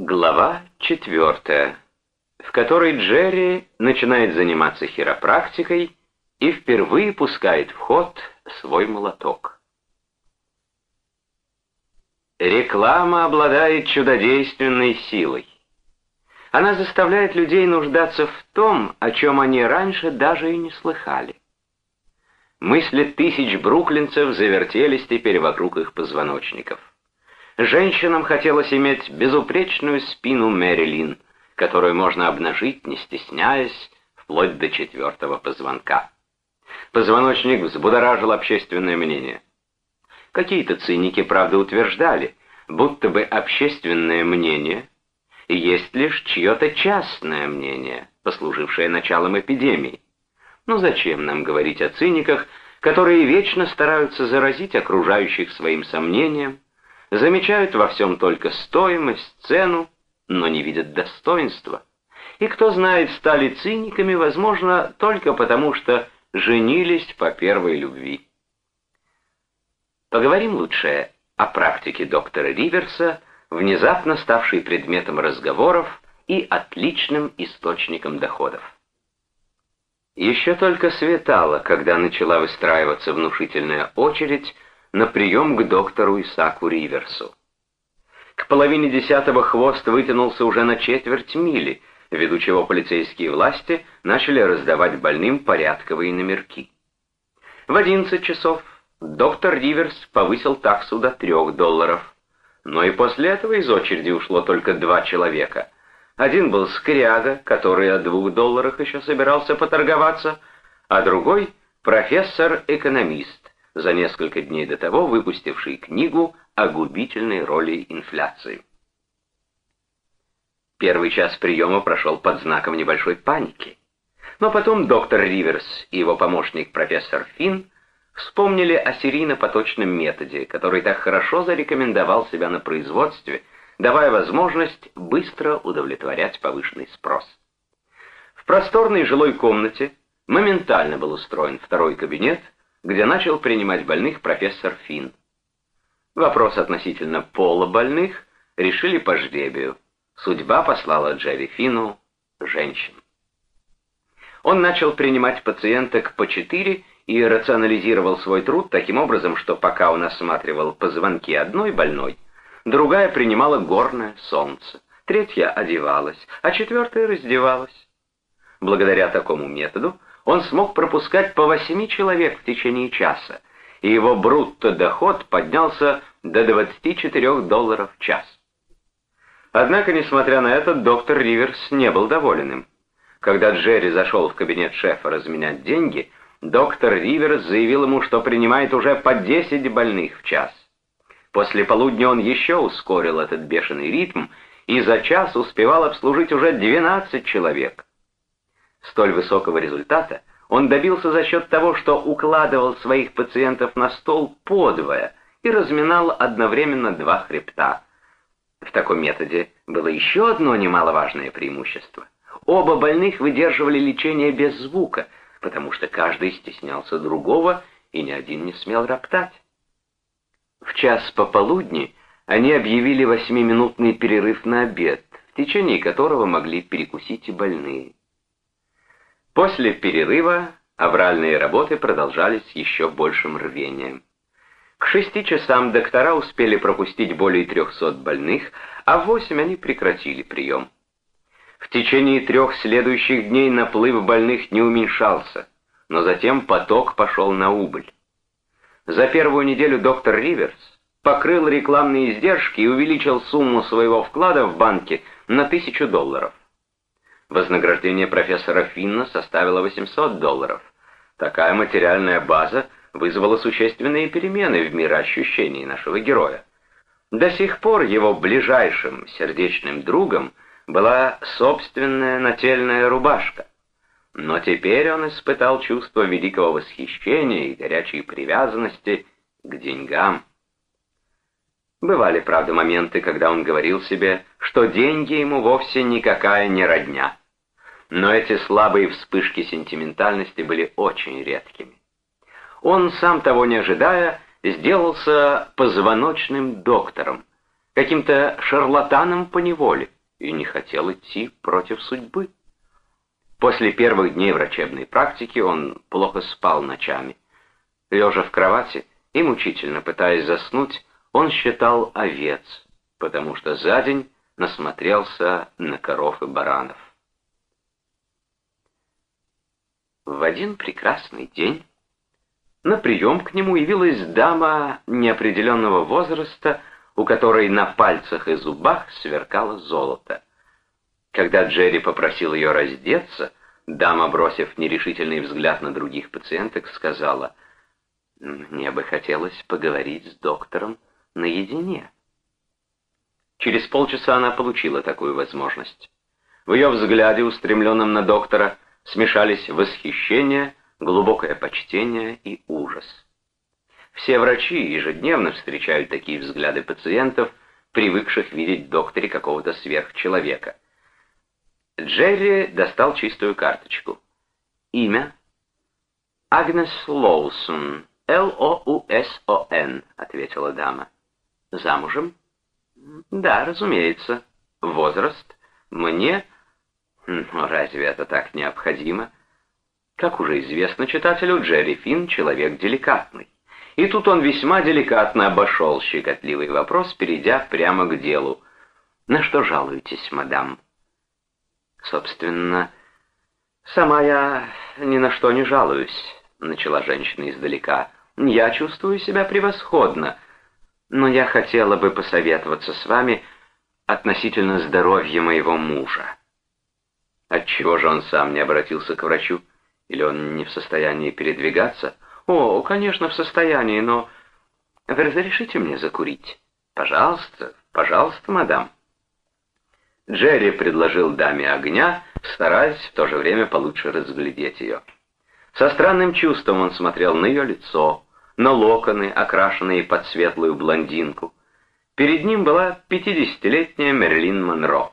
Глава четвертая, в которой Джерри начинает заниматься хиропрактикой и впервые пускает в ход свой молоток. Реклама обладает чудодейственной силой. Она заставляет людей нуждаться в том, о чем они раньше даже и не слыхали. Мысли тысяч бруклинцев завертелись теперь вокруг их позвоночников. Женщинам хотелось иметь безупречную спину Мэрилин, которую можно обнажить, не стесняясь, вплоть до четвертого позвонка. Позвоночник взбудоражил общественное мнение. Какие-то циники, правда, утверждали, будто бы общественное мнение есть лишь чье-то частное мнение, послужившее началом эпидемии. Но зачем нам говорить о циниках, которые вечно стараются заразить окружающих своим сомнением, замечают во всем только стоимость, цену, но не видят достоинства. И кто знает, стали циниками, возможно, только потому, что женились по первой любви. Поговорим лучше о практике доктора Риверса, внезапно ставшей предметом разговоров и отличным источником доходов. Еще только светало, когда начала выстраиваться внушительная очередь на прием к доктору Исаку Риверсу. К половине десятого хвост вытянулся уже на четверть мили, ввиду чего полицейские власти начали раздавать больным порядковые номерки. В одиннадцать часов доктор Риверс повысил таксу до трех долларов, но и после этого из очереди ушло только два человека. Один был скряга, который о двух долларах еще собирался поторговаться, а другой — профессор-экономист, за несколько дней до того выпустивший книгу о губительной роли инфляции. Первый час приема прошел под знаком небольшой паники. Но потом доктор Риверс и его помощник профессор Финн вспомнили о серийно-поточном методе, который так хорошо зарекомендовал себя на производстве, давая возможность быстро удовлетворять повышенный спрос. В просторной жилой комнате моментально был устроен второй кабинет — где начал принимать больных профессор Финн. Вопрос относительно пола больных решили по жребию. Судьба послала Джерри Финну женщин. Он начал принимать пациенток по четыре и рационализировал свой труд таким образом, что пока он осматривал позвонки одной больной, другая принимала горное солнце, третья одевалась, а четвертая раздевалась. Благодаря такому методу он смог пропускать по восьми человек в течение часа, и его брутто-доход поднялся до 24 долларов в час. Однако, несмотря на это, доктор Риверс не был доволен им. Когда Джерри зашел в кабинет шефа разменять деньги, доктор Риверс заявил ему, что принимает уже по 10 больных в час. После полудня он еще ускорил этот бешеный ритм и за час успевал обслужить уже 12 человек. Столь высокого результата он добился за счет того, что укладывал своих пациентов на стол подвое и разминал одновременно два хребта. В таком методе было еще одно немаловажное преимущество. Оба больных выдерживали лечение без звука, потому что каждый стеснялся другого, и ни один не смел роптать. В час пополудни они объявили восьмиминутный перерыв на обед, в течение которого могли перекусить и больные. После перерыва авральные работы продолжались с еще большим рвением. К шести часам доктора успели пропустить более трехсот больных, а в восемь они прекратили прием. В течение трех следующих дней наплыв больных не уменьшался, но затем поток пошел на убыль. За первую неделю доктор Риверс покрыл рекламные издержки и увеличил сумму своего вклада в банке на тысячу долларов. Вознаграждение профессора Финна составило 800 долларов. Такая материальная база вызвала существенные перемены в мироощущении нашего героя. До сих пор его ближайшим сердечным другом была собственная нательная рубашка. Но теперь он испытал чувство великого восхищения и горячей привязанности к деньгам. Бывали, правда, моменты, когда он говорил себе, что деньги ему вовсе никакая не родня. Но эти слабые вспышки сентиментальности были очень редкими. Он, сам того не ожидая, сделался позвоночным доктором. каким-то шарлатаном по неволе и не хотел идти против судьбы. После первых дней врачебной практики он плохо спал ночами. Лежа в кровати и мучительно пытаясь заснуть, он считал овец, потому что за день насмотрелся на коров и баранов. В один прекрасный день на прием к нему явилась дама неопределенного возраста, у которой на пальцах и зубах сверкало золото. Когда Джерри попросил ее раздеться, дама, бросив нерешительный взгляд на других пациенток, сказала, «Мне бы хотелось поговорить с доктором наедине». Через полчаса она получила такую возможность. В ее взгляде, устремленном на доктора, смешались восхищение, глубокое почтение и ужас. Все врачи ежедневно встречают такие взгляды пациентов, привыкших видеть в докторе какого-то сверхчеловека. Джерри достал чистую карточку. Имя? Агнес Лоусон. Л-О-У-С-О-Н, ответила дама. Замужем? Да, разумеется. Возраст? Мне? Ну, разве это так необходимо? Как уже известно читателю, Джерри Финн — человек деликатный. И тут он весьма деликатно обошел щекотливый вопрос, перейдя прямо к делу. «На что жалуетесь, мадам?» «Собственно, сама я ни на что не жалуюсь», — начала женщина издалека. «Я чувствую себя превосходно, но я хотела бы посоветоваться с вами относительно здоровья моего мужа». Отчего же он сам не обратился к врачу? Или он не в состоянии передвигаться?» «О, конечно, в состоянии, но... Вы разрешите мне закурить?» «Пожалуйста, пожалуйста, мадам». Джерри предложил даме огня, стараясь в то же время получше разглядеть ее. Со странным чувством он смотрел на ее лицо, на локоны, окрашенные под светлую блондинку. Перед ним была пятидесятилетняя Мерлин Монро.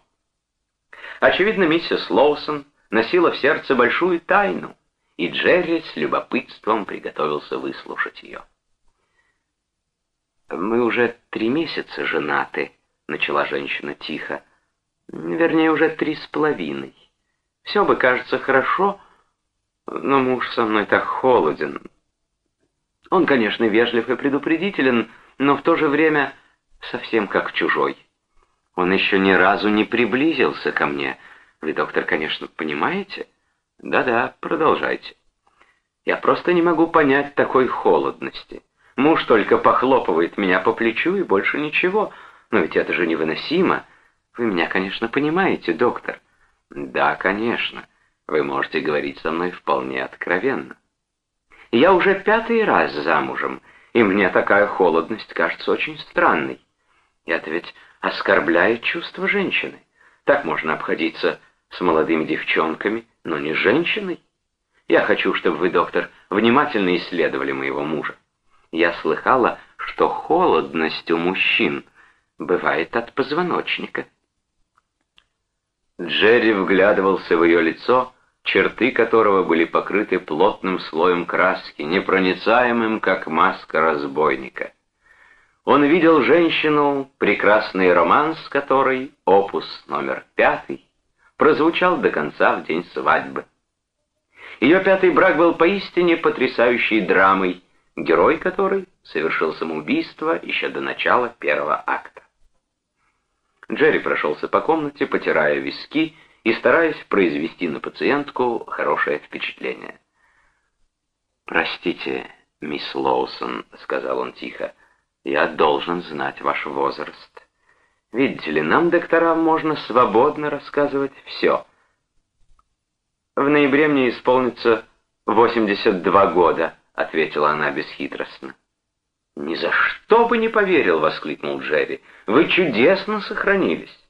Очевидно, миссис Лоусон носила в сердце большую тайну — и Джерри с любопытством приготовился выслушать ее. «Мы уже три месяца женаты», — начала женщина тихо. «Вернее, уже три с половиной. Все бы кажется хорошо, но муж со мной так холоден. Он, конечно, вежлив и предупредителен, но в то же время совсем как чужой. Он еще ни разу не приблизился ко мне. Вы, доктор, конечно, понимаете?» Да-да, продолжайте. Я просто не могу понять такой холодности. Муж только похлопывает меня по плечу и больше ничего. Но ведь это же невыносимо. Вы меня, конечно, понимаете, доктор. Да, конечно. Вы можете говорить со мной вполне откровенно. Я уже пятый раз замужем, и мне такая холодность кажется очень странной. Это ведь оскорбляет чувства женщины. Так можно обходиться с молодыми девчонками, но не женщиной. Я хочу, чтобы вы, доктор, внимательно исследовали моего мужа. Я слыхала, что холодность у мужчин бывает от позвоночника. Джерри вглядывался в ее лицо, черты которого были покрыты плотным слоем краски, непроницаемым, как маска разбойника. Он видел женщину, прекрасный роман с которой, опус номер пятый, прозвучал до конца в день свадьбы. Ее пятый брак был поистине потрясающей драмой, герой которой совершил самоубийство еще до начала первого акта. Джерри прошелся по комнате, потирая виски и стараясь произвести на пациентку хорошее впечатление. «Простите, мисс Лоусон», — сказал он тихо, — «я должен знать ваш возраст». Видите ли, нам, докторам, можно свободно рассказывать все. В ноябре мне исполнится 82 года, ответила она бесхитростно. «Ни за что бы не поверил!» — воскликнул Джерри. «Вы чудесно сохранились!»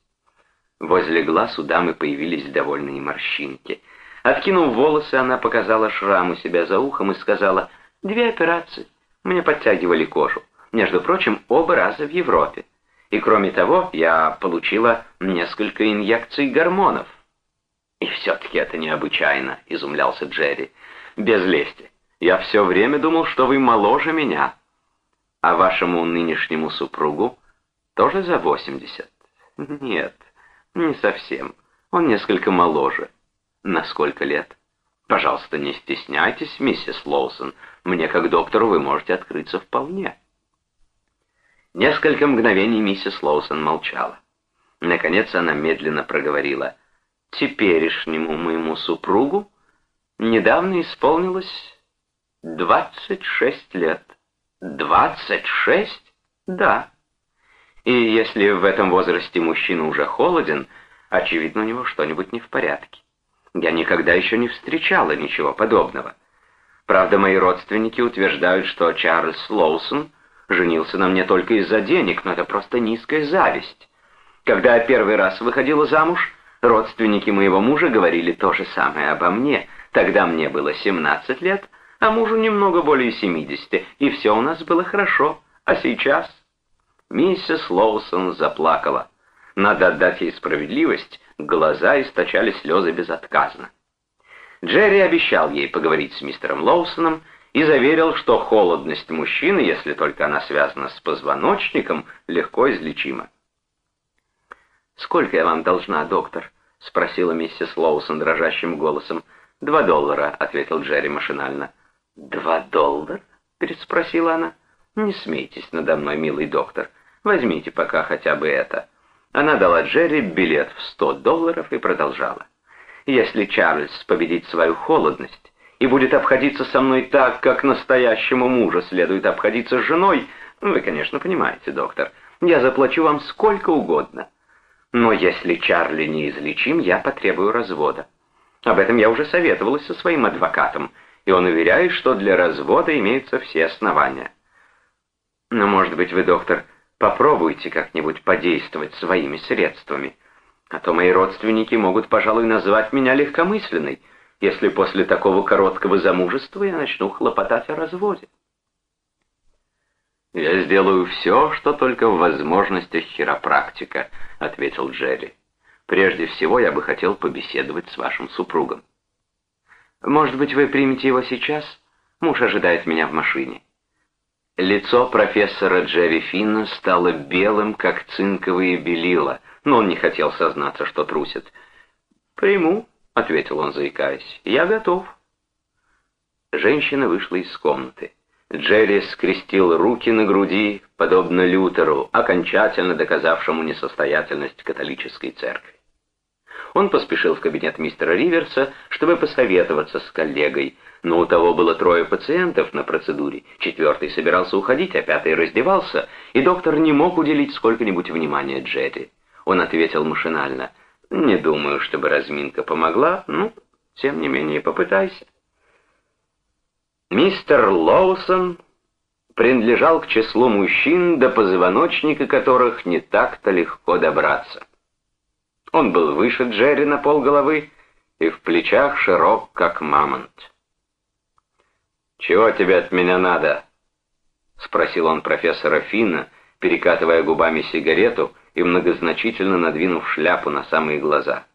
Возле глаз у дамы появились довольные морщинки. Откинув волосы, она показала шрам у себя за ухом и сказала, «Две операции. Мне подтягивали кожу. Между прочим, оба раза в Европе. И кроме того, я получила несколько инъекций гормонов. И все-таки это необычайно, изумлялся Джерри. Без лести. Я все время думал, что вы моложе меня. А вашему нынешнему супругу Тоже за 80? Нет, не совсем. Он несколько моложе. На сколько лет? Пожалуйста, не стесняйтесь, миссис Лоусон. Мне, как доктору, вы можете открыться вполне. Несколько мгновений миссис Лоусон молчала. Наконец она медленно проговорила. «Теперешнему моему супругу недавно исполнилось двадцать шесть лет». «Двадцать шесть? Да. И если в этом возрасте мужчина уже холоден, очевидно, у него что-нибудь не в порядке. Я никогда еще не встречала ничего подобного. Правда, мои родственники утверждают, что Чарльз Лоусон женился на мне только из-за денег, но это просто низкая зависть. Когда я первый раз выходила замуж, родственники моего мужа говорили то же самое обо мне. Тогда мне было 17 лет, а мужу немного более 70, и все у нас было хорошо. А сейчас... Миссис Лоусон заплакала. Надо отдать ей справедливость, глаза источали слезы безотказно. Джерри обещал ей поговорить с мистером Лоусоном и заверил, что холодность мужчины, если только она связана с позвоночником, легко излечима. «Сколько я вам должна, доктор?» — спросила миссис Лоусон дрожащим голосом. «Два доллара», — ответил Джерри машинально. «Два доллара?» — переспросила она. «Не смейтесь надо мной, милый доктор. Возьмите пока хотя бы это». Она дала Джерри билет в сто долларов и продолжала. «Если Чарльз победит свою холодность и будет обходиться со мной так, как настоящему мужу следует обходиться с женой, вы, конечно, понимаете, доктор, я заплачу вам сколько угодно. Но если Чарли неизлечим, я потребую развода. Об этом я уже советовалась со своим адвокатом, и он уверяет, что для развода имеются все основания. Но, может быть, вы, доктор, попробуйте как-нибудь подействовать своими средствами, а то мои родственники могут, пожалуй, назвать меня легкомысленной, если после такого короткого замужества я начну хлопотать о разводе. «Я сделаю все, что только в возможностях хиропрактика», — ответил Джерри. «Прежде всего я бы хотел побеседовать с вашим супругом». «Может быть, вы примете его сейчас? Муж ожидает меня в машине». Лицо профессора Джерри Финна стало белым, как цинковые белила, но он не хотел сознаться, что трусит. «Приму», — ответил он, заикаясь, — «я готов». Женщина вышла из комнаты. Джерри скрестил руки на груди, подобно Лютеру, окончательно доказавшему несостоятельность католической церкви. Он поспешил в кабинет мистера Риверса, чтобы посоветоваться с коллегой, но у того было трое пациентов на процедуре, четвертый собирался уходить, а пятый раздевался, и доктор не мог уделить сколько-нибудь внимания Джерри. Он ответил машинально, «Не думаю, чтобы разминка помогла, ну, тем не менее, попытайся». Мистер Лоусон принадлежал к числу мужчин, до позвоночника которых не так-то легко добраться. Он был выше Джерри на полголовы и в плечах широк, как мамонт. «Чего тебе от меня надо?» — спросил он профессора Финна, перекатывая губами сигарету и многозначительно надвинув шляпу на самые глаза.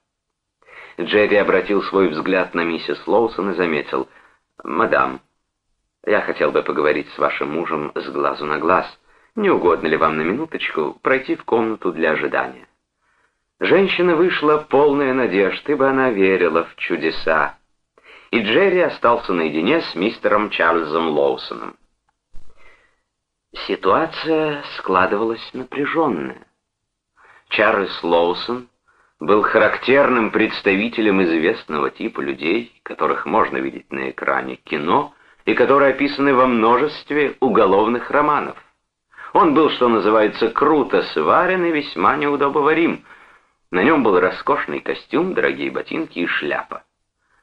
Джерри обратил свой взгляд на миссис Лоусон и заметил, «Мадам, я хотел бы поговорить с вашим мужем с глазу на глаз. Не угодно ли вам на минуточку пройти в комнату для ожидания?» Женщина вышла полная надежд, ибо она верила в чудеса. И Джерри остался наедине с мистером Чарльзом Лоусоном. Ситуация складывалась напряженная. Чарльз Лоусон был характерным представителем известного типа людей, которых можно видеть на экране кино и которые описаны во множестве уголовных романов. Он был, что называется, круто сварен и весьма неудобоварим. На нем был роскошный костюм, дорогие ботинки и шляпа.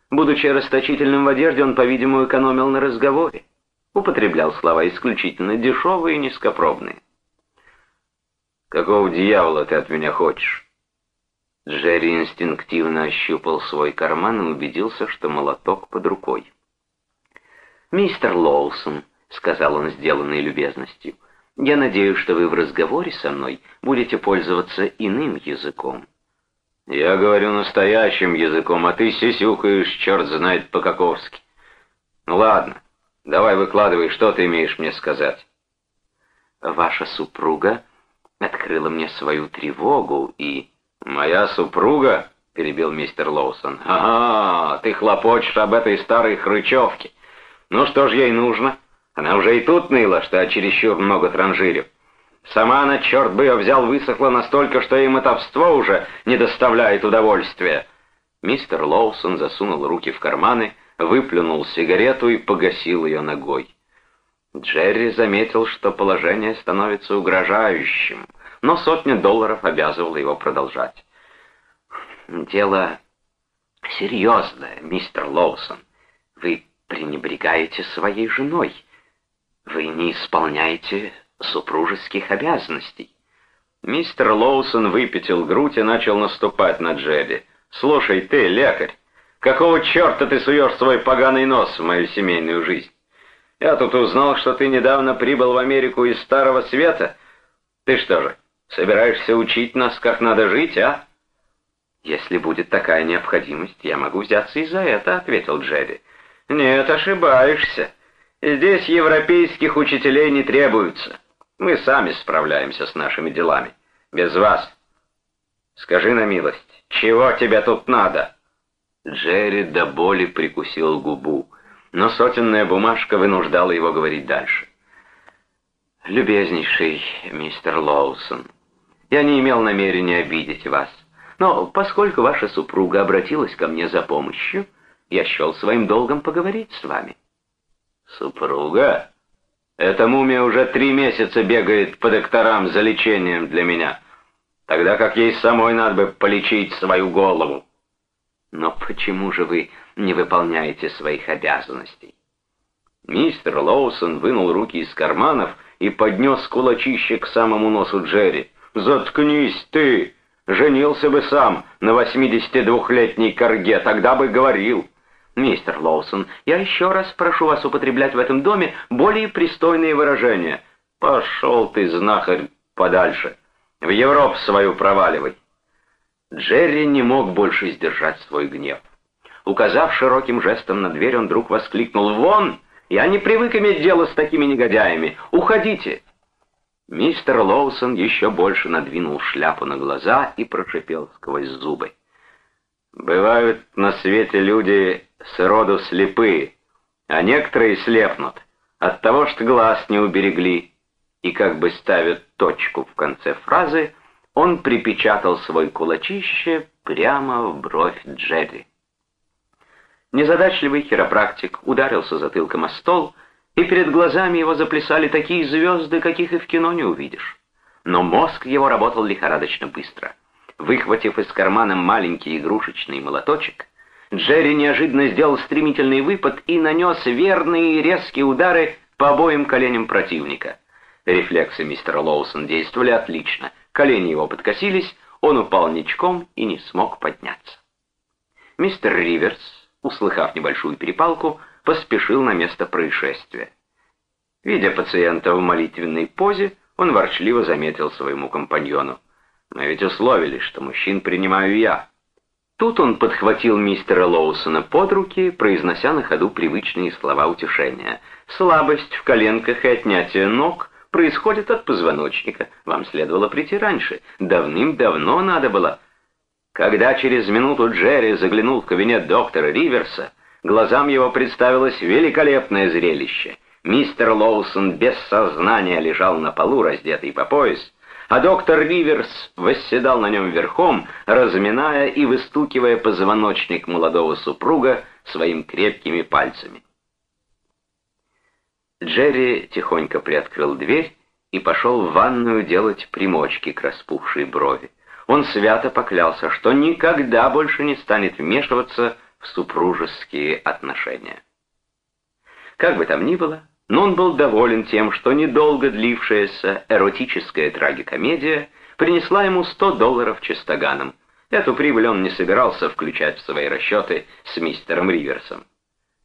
Будучи расточительным в одежде, он, по-видимому, экономил на разговоре. Употреблял слова исключительно дешевые и низкопробные. «Какого дьявола ты от меня хочешь?» Джерри инстинктивно ощупал свой карман и убедился, что молоток под рукой. «Мистер Лоусон», — сказал он, сделанной любезностью, — «я надеюсь, что вы в разговоре со мной будете пользоваться иным языком». «Я говорю настоящим языком, а ты сисюкаешь, черт знает по-каковски». «Ну ладно, давай выкладывай, что ты имеешь мне сказать». «Ваша супруга открыла мне свою тревогу и... «Моя супруга?» — перебил мистер Лоусон. «Ага, ты хлопочешь об этой старой хрычевке. Ну что ж ей нужно? Она уже и тут ныла, что я чересчур много транжирю. Сама она, черт бы ее взял, высохла настолько, что ей мотовство уже не доставляет удовольствия». Мистер Лоусон засунул руки в карманы, выплюнул сигарету и погасил ее ногой. Джерри заметил, что положение становится угрожающим, но сотня долларов обязывала его продолжать. «Дело серьезное, мистер Лоусон. Вы пренебрегаете своей женой. Вы не исполняете супружеских обязанностей». Мистер Лоусон выпятил грудь и начал наступать на Джерри. «Слушай, ты, лекарь, какого черта ты суешь свой поганый нос в мою семейную жизнь? Я тут узнал, что ты недавно прибыл в Америку из Старого Света. Ты что же, собираешься учить нас, как надо жить, а?» «Если будет такая необходимость, я могу взяться и за это», — ответил Джерри. «Нет, ошибаешься. Здесь европейских учителей не требуется. Мы сами справляемся с нашими делами. Без вас. Скажи на милость, чего тебе тут надо?» Джерри до боли прикусил губу, но сотенная бумажка вынуждала его говорить дальше. «Любезнейший мистер Лоусон, я не имел намерения обидеть вас, но поскольку ваша супруга обратилась ко мне за помощью, я счел своим долгом поговорить с вами». «Супруга? Эта мумия уже три месяца бегает по докторам за лечением для меня, тогда как ей самой надо бы полечить свою голову». «Но почему же вы не выполняете своих обязанностей?» Мистер Лоусон вынул руки из карманов и поднес кулачище к самому носу Джерри. «Заткнись ты! Женился бы сам на 82-летней корге, тогда бы говорил!» «Мистер Лоусон, я еще раз прошу вас употреблять в этом доме более пристойные выражения». «Пошел ты, знахарь, подальше. В Европу свою проваливай». Джерри не мог больше сдержать свой гнев. Указав широким жестом на дверь, он вдруг воскликнул «Вон! Я не привык иметь дело с такими негодяями! Уходите!» Мистер Лоусон еще больше надвинул шляпу на глаза и прошипел сквозь зубы. «Бывают на свете люди сроду слепые, а некоторые слепнут от того, что глаз не уберегли, и как бы ставят точку в конце фразы, он припечатал свой кулачище прямо в бровь Джерри. Незадачливый хиропрактик ударился затылком о стол, и перед глазами его заплясали такие звезды, каких и в кино не увидишь. Но мозг его работал лихорадочно быстро. Выхватив из кармана маленький игрушечный молоточек, Джерри неожиданно сделал стремительный выпад и нанес верные резкие удары по обоим коленям противника. Рефлексы мистера Лоусон действовали отлично. Колени его подкосились, он упал ничком и не смог подняться. Мистер Риверс, услыхав небольшую перепалку, поспешил на место происшествия. Видя пациента в молитвенной позе, он ворчливо заметил своему компаньону. «Мы ведь условились, что мужчин принимаю я». Тут он подхватил мистера Лоусона под руки, произнося на ходу привычные слова утешения. «Слабость в коленках и отнятие ног происходит от позвоночника. Вам следовало прийти раньше. Давным-давно надо было». Когда через минуту Джерри заглянул в кабинет доктора Риверса, глазам его представилось великолепное зрелище. Мистер Лоусон без сознания лежал на полу, раздетый по пояс, а доктор Риверс восседал на нем верхом, разминая и выстукивая позвоночник молодого супруга своими крепкими пальцами. Джерри тихонько приоткрыл дверь и пошел в ванную делать примочки к распухшей брови. Он свято поклялся, что никогда больше не станет вмешиваться в супружеские отношения. Как бы там ни было, но он был доволен тем, что недолго длившаяся эротическая трагикомедия принесла ему 100 долларов чистоганом. Эту прибыль он не собирался включать в свои расчеты с мистером Риверсом.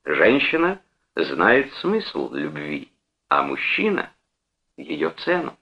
Женщина знает смысл любви, а мужчина — ее цену.